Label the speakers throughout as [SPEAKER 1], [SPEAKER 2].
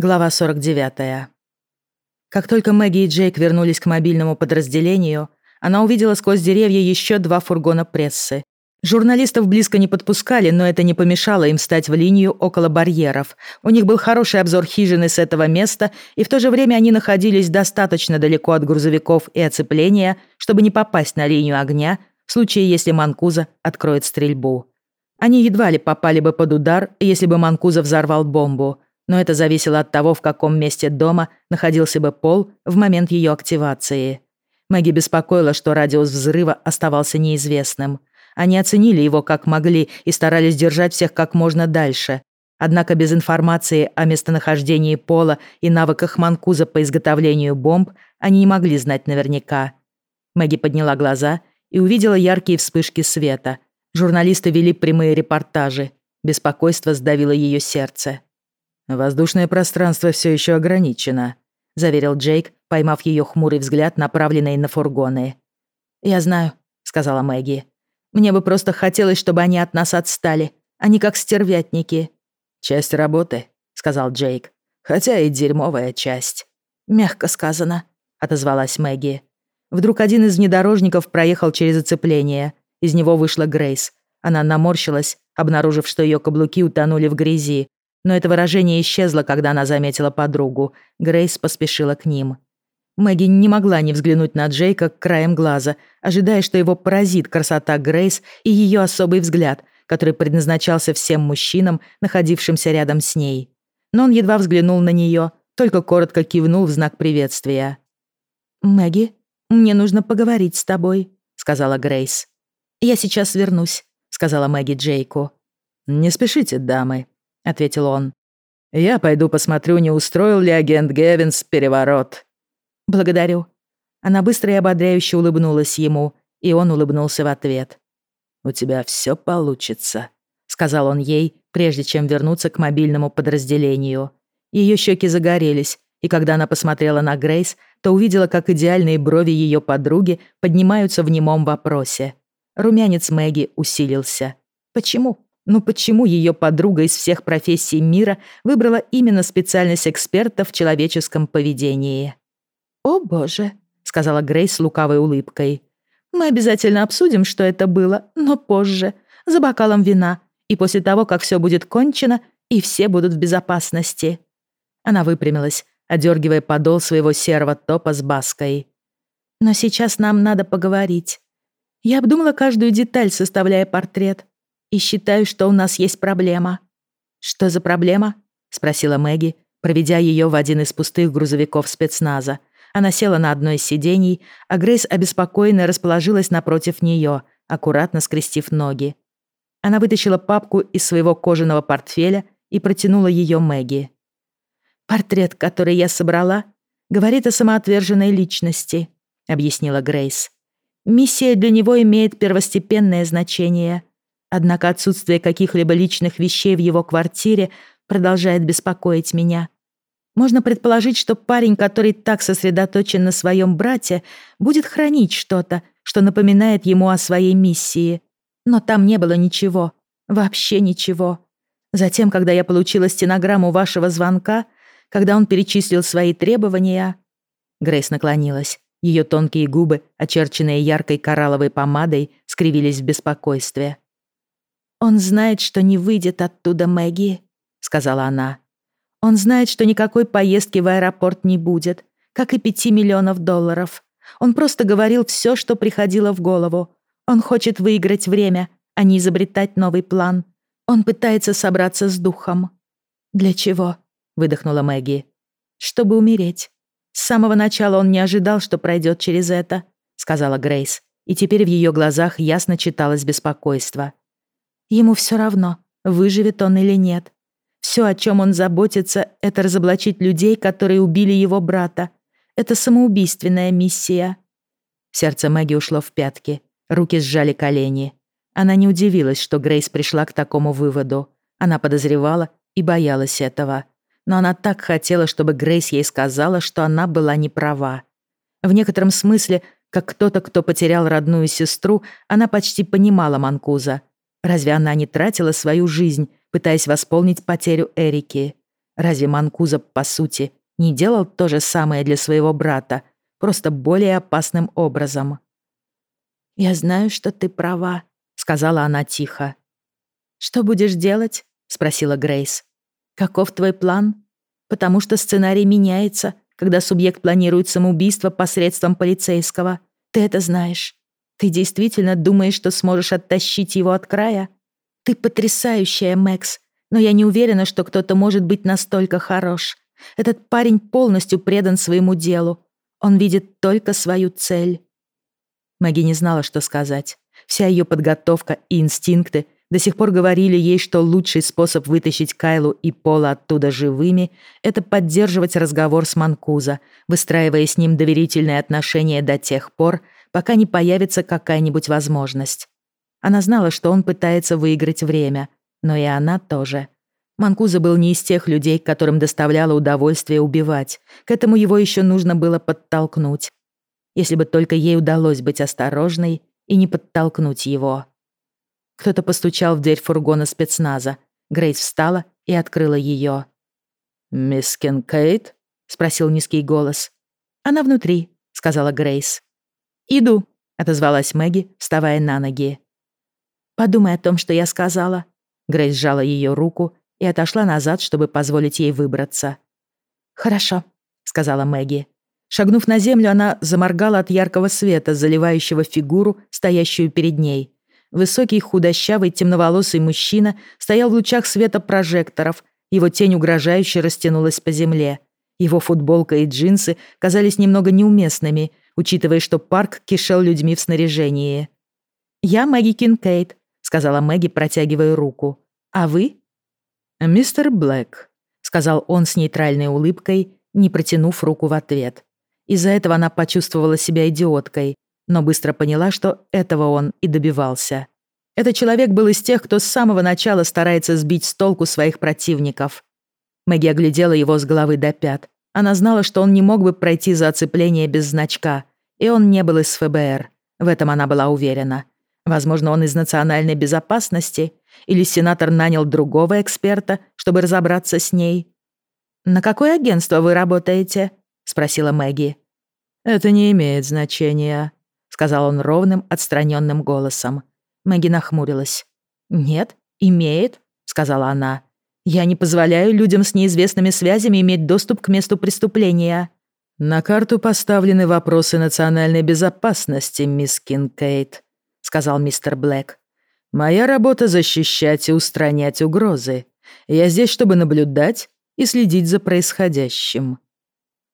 [SPEAKER 1] Глава 49. Как только Мэгги и Джейк вернулись к мобильному подразделению, она увидела сквозь деревья еще два фургона прессы. Журналистов близко не подпускали, но это не помешало им стать в линию около барьеров. У них был хороший обзор хижины с этого места, и в то же время они находились достаточно далеко от грузовиков и оцепления, чтобы не попасть на линию огня в случае, если Манкуза откроет стрельбу. Они едва ли попали бы под удар, если бы Манкуза взорвал бомбу – но это зависело от того, в каком месте дома находился бы Пол в момент ее активации. Мэгги беспокоила, что радиус взрыва оставался неизвестным. Они оценили его как могли и старались держать всех как можно дальше. Однако без информации о местонахождении Пола и навыках Манкуза по изготовлению бомб они не могли знать наверняка. Мэгги подняла глаза и увидела яркие вспышки света. Журналисты вели прямые репортажи. Беспокойство сдавило ее сердце.
[SPEAKER 2] «Воздушное пространство все еще ограничено», — заверил Джейк, поймав ее хмурый взгляд, направленный на фургоны.
[SPEAKER 1] «Я знаю», — сказала Мэгги. «Мне бы просто хотелось, чтобы они от нас отстали. Они как стервятники».
[SPEAKER 2] «Часть работы», — сказал Джейк. «Хотя и дерьмовая часть».
[SPEAKER 1] «Мягко сказано», — отозвалась Мэгги. Вдруг один из внедорожников проехал через оцепление. Из него вышла Грейс. Она наморщилась, обнаружив, что ее каблуки утонули в грязи, но это выражение исчезло, когда она заметила подругу. Грейс поспешила к ним. Мэгги не могла не взглянуть на Джейка краем глаза, ожидая, что его поразит красота Грейс и ее особый взгляд, который предназначался всем мужчинам, находившимся рядом с ней. Но он едва взглянул на нее, только коротко кивнул в знак приветствия. «Мэгги, мне нужно поговорить с тобой», — сказала Грейс. «Я сейчас вернусь», — сказала Мэгги Джейку.
[SPEAKER 2] «Не спешите, дамы», ответил он. «Я пойду посмотрю, не устроил ли агент Гевинс переворот».
[SPEAKER 1] «Благодарю». Она быстро и ободряюще улыбнулась ему, и он улыбнулся в ответ.
[SPEAKER 2] «У тебя все получится», — сказал он ей, прежде чем вернуться к мобильному подразделению. Ее щеки загорелись, и когда она посмотрела на Грейс, то увидела, как идеальные брови ее подруги поднимаются в немом вопросе. Румянец Мэгги усилился. Почему? Но почему ее подруга из всех профессий мира выбрала именно специальность эксперта в человеческом поведении?
[SPEAKER 1] «О, боже», — сказала Грейс с лукавой улыбкой. «Мы обязательно обсудим, что это было, но позже, за бокалом вина, и после того, как все будет кончено, и все будут в безопасности». Она выпрямилась, одергивая подол своего серого топа с баской. «Но сейчас нам надо поговорить. Я обдумала каждую деталь, составляя портрет и считаю, что у нас есть проблема». «Что за проблема?» — спросила Мэгги, проведя ее в один из пустых грузовиков спецназа. Она села на одно из сидений, а Грейс обеспокоенно расположилась напротив нее, аккуратно скрестив ноги. Она вытащила папку из своего кожаного портфеля и протянула ее Мэгги. «Портрет, который я собрала, говорит о самоотверженной личности», — объяснила Грейс. «Миссия для него имеет первостепенное значение. Однако отсутствие каких-либо личных вещей в его квартире продолжает беспокоить меня. Можно предположить, что парень, который так сосредоточен на своем брате, будет хранить что-то, что напоминает ему о своей миссии. Но там не было ничего. Вообще ничего. Затем, когда я получила стенограмму вашего звонка, когда он перечислил свои требования... Грейс наклонилась. Ее тонкие губы, очерченные яркой коралловой помадой, скривились в беспокойстве. «Он знает, что не выйдет оттуда Мэгги», — сказала она. «Он знает, что никакой поездки в аэропорт не будет, как и пяти миллионов долларов. Он просто говорил все, что приходило в голову. Он хочет выиграть время, а не изобретать новый план. Он пытается собраться с духом». «Для чего?» — выдохнула Мэгги. «Чтобы умереть. С самого начала он не ожидал, что пройдет через это», — сказала Грейс. И теперь в ее глазах ясно читалось беспокойство. Ему все равно, выживет он или нет. Все, о чем он заботится, это разоблачить людей, которые убили его брата. Это самоубийственная миссия. Сердце Мэгги ушло в пятки. Руки сжали колени. Она не удивилась, что Грейс пришла к такому выводу. Она подозревала и боялась этого. Но она так хотела, чтобы Грейс ей сказала, что она была не права. В некотором смысле, как кто-то, кто потерял родную сестру, она почти понимала Манкуза. Разве она не тратила свою жизнь, пытаясь восполнить потерю Эрики? Разве Манкуза, по сути, не делал то же самое для своего брата, просто более опасным образом? «Я знаю, что ты права», — сказала она тихо. «Что будешь делать?» — спросила Грейс. «Каков твой план? Потому что сценарий меняется, когда субъект планирует самоубийство посредством полицейского. Ты это знаешь. Ты действительно думаешь, что сможешь оттащить его от края? Ты потрясающая, Мэкс, но я не уверена, что кто-то может быть настолько хорош. Этот парень полностью предан своему делу. Он видит только свою цель. Мэгги не знала, что сказать. Вся ее подготовка и инстинкты до сих пор говорили ей, что лучший способ вытащить Кайлу и Пола оттуда живыми — это поддерживать разговор с Манкуза, выстраивая с ним доверительные отношения до тех пор, пока не появится какая-нибудь возможность. Она знала, что он пытается выиграть время, но и она тоже. Манкуза был не из тех людей, которым доставляло удовольствие убивать. К этому его еще нужно было подтолкнуть. Если бы только ей удалось быть осторожной и не подтолкнуть его. Кто-то постучал в дверь фургона спецназа. Грейс встала и открыла ее.
[SPEAKER 2] «Мисс Кинкейт?» — спросил низкий голос.
[SPEAKER 1] «Она внутри», — сказала Грейс. «Иду», — отозвалась Мэгги, вставая на ноги. «Подумай о том, что я сказала». Грейс сжала ее руку и отошла назад, чтобы позволить ей выбраться. «Хорошо», — сказала Мэгги. Шагнув на землю, она заморгала от яркого света, заливающего фигуру, стоящую перед ней. Высокий, худощавый, темноволосый мужчина стоял в лучах света прожекторов. Его тень угрожающе растянулась по земле. Его футболка и джинсы казались немного неуместными, учитывая, что парк кишел людьми в снаряжении. «Я Мэгги Кинкейт», — сказала Мэгги, протягивая руку. «А вы?»
[SPEAKER 2] «Мистер Блэк», — сказал он с нейтральной улыбкой, не протянув руку в ответ. Из-за этого она почувствовала себя идиоткой но быстро поняла, что этого он и добивался. Этот человек был из тех, кто с самого начала старается сбить с толку своих противников. Мэгги оглядела его с головы до пят. Она знала, что он не мог бы пройти за оцепление без значка, и он не был из ФБР. В этом она была уверена. Возможно, он из национальной безопасности, или сенатор нанял другого эксперта, чтобы разобраться с ней. «На какое агентство вы работаете?» — спросила Мэгги. «Это не имеет значения», сказал он ровным, отстраненным голосом. Мэгги нахмурилась. «Нет, имеет», — сказала она. «Я не позволяю людям с неизвестными связями иметь доступ к месту преступления». «На карту поставлены вопросы национальной безопасности, мисс Кинкейт», — сказал мистер Блэк. «Моя работа — защищать и устранять угрозы. Я здесь, чтобы наблюдать и следить за происходящим».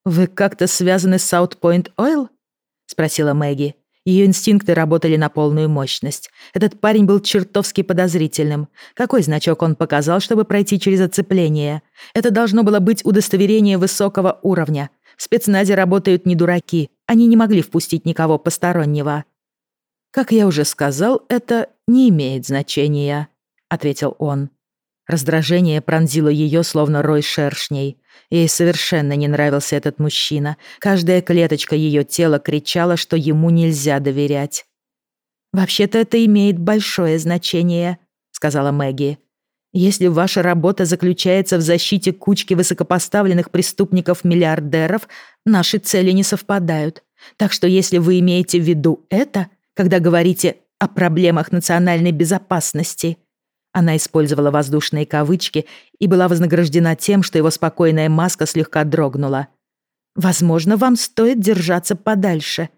[SPEAKER 2] «Вы как-то связаны с Саутпойнт Ойл?» — спросила Мэгги. Ее инстинкты работали на полную мощность. Этот парень был чертовски подозрительным. Какой значок он показал, чтобы пройти через оцепление? Это должно было быть удостоверение высокого уровня. В спецназе работают не дураки. Они не могли впустить никого постороннего. «Как я уже сказал, это не имеет значения», — ответил он. Раздражение пронзило ее, словно рой шершней. Ей совершенно не нравился этот мужчина. Каждая клеточка ее тела кричала, что ему нельзя доверять. «Вообще-то это имеет большое значение», — сказала Мэгги. «Если ваша работа заключается в защите кучки высокопоставленных преступников-миллиардеров, наши цели не совпадают. Так что если вы имеете в виду это, когда говорите о проблемах национальной безопасности, она использовала воздушные кавычки и была вознаграждена тем, что его спокойная маска слегка дрогнула. «Возможно, вам стоит держаться подальше.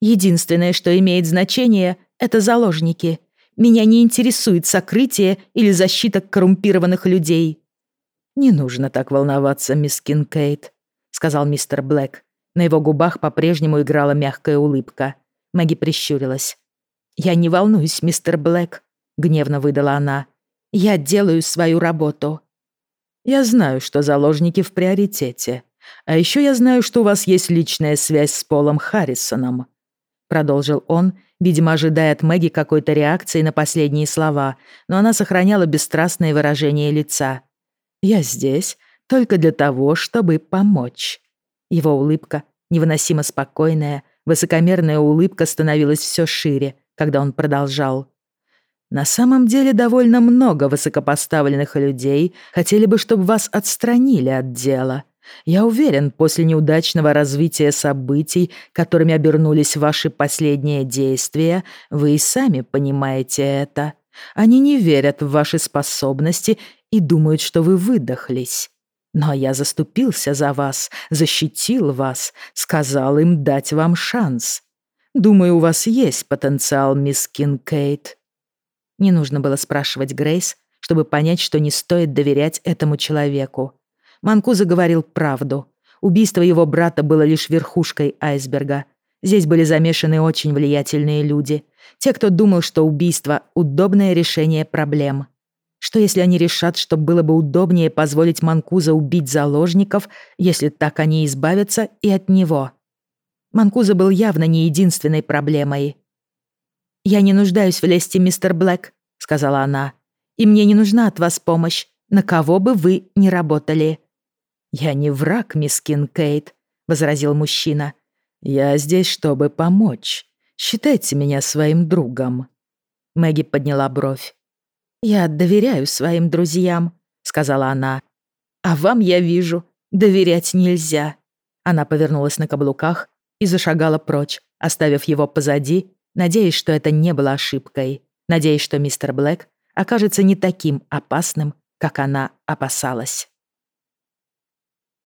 [SPEAKER 2] Единственное, что имеет значение, это заложники. Меня не интересует сокрытие или защита коррумпированных людей». «Не нужно так волноваться, мисс Кинкейт», — сказал мистер Блэк. На его губах по-прежнему играла мягкая улыбка. Мэгги прищурилась. «Я не волнуюсь, мистер Блэк», — гневно выдала она. Я делаю свою работу. Я знаю, что заложники в приоритете. А еще я знаю, что у вас есть личная связь с Полом Харрисоном. Продолжил он, видимо, ожидая от Мэгги какой-то реакции на последние слова, но она сохраняла бесстрастное выражение лица. «Я здесь только для того, чтобы помочь». Его улыбка, невыносимо спокойная, высокомерная улыбка становилась все шире, когда он продолжал. На самом деле довольно много высокопоставленных людей хотели бы, чтобы вас отстранили от дела. Я уверен, после неудачного развития событий, которыми обернулись ваши последние действия, вы и сами понимаете это. Они не верят в ваши способности и думают, что вы выдохлись. Но я заступился за вас, защитил вас, сказал им дать вам шанс. Думаю, у вас есть потенциал, мисс Кинкейт». Не нужно было спрашивать Грейс, чтобы понять, что не стоит доверять этому человеку. Манкуза говорил правду. Убийство его брата было лишь верхушкой айсберга. Здесь были замешаны очень влиятельные люди. Те, кто думал, что убийство — удобное решение проблем. Что если они решат, что было бы удобнее позволить Манкуза убить заложников, если так они избавятся и от него? Манкуза был явно не единственной проблемой. «Я не нуждаюсь в лесте, мистер Блэк», — сказала она. «И мне не нужна от вас помощь, на кого бы вы ни работали». «Я не враг, мисс Кинкейт», — возразил мужчина. «Я здесь, чтобы помочь. Считайте меня своим другом». Мэгги подняла бровь. «Я доверяю своим друзьям», — сказала она. «А вам, я вижу, доверять нельзя». Она повернулась на каблуках и зашагала прочь, оставив его позади, надеясь, что это не было ошибкой, надеясь, что мистер Блэк окажется не таким опасным, как она опасалась.